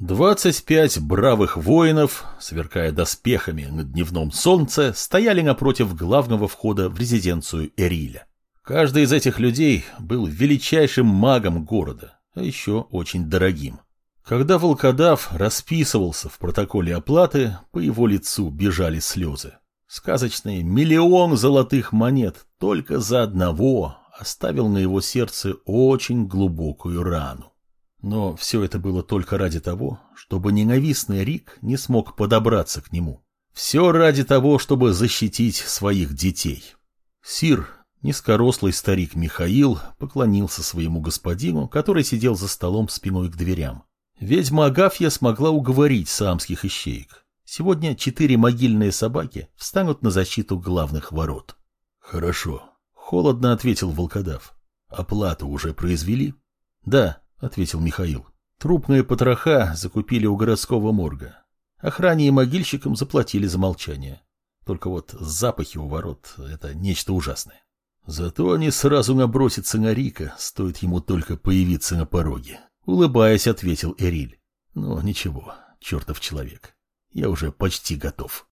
Двадцать пять бравых воинов, сверкая доспехами на дневном солнце, стояли напротив главного входа в резиденцию Эриля. Каждый из этих людей был величайшим магом города, а еще очень дорогим. Когда волкодав расписывался в протоколе оплаты, по его лицу бежали слезы. Сказочный миллион золотых монет только за одного оставил на его сердце очень глубокую рану. Но все это было только ради того, чтобы ненавистный Рик не смог подобраться к нему. Все ради того, чтобы защитить своих детей. Сир, низкорослый старик Михаил, поклонился своему господину, который сидел за столом спиной к дверям. Ведьма Агафья смогла уговорить самских ищеек. Сегодня четыре могильные собаки встанут на защиту главных ворот. — Хорошо, — холодно ответил волкодав. — Оплату уже произвели? — Да, — ответил Михаил. Трупные потроха закупили у городского морга. Охране и могильщикам заплатили за молчание. Только вот запахи у ворот — это нечто ужасное. Зато они сразу набросятся на Рика, стоит ему только появиться на пороге. Улыбаясь, ответил Эриль. Ну, ничего, чертов человек. Я уже почти готов.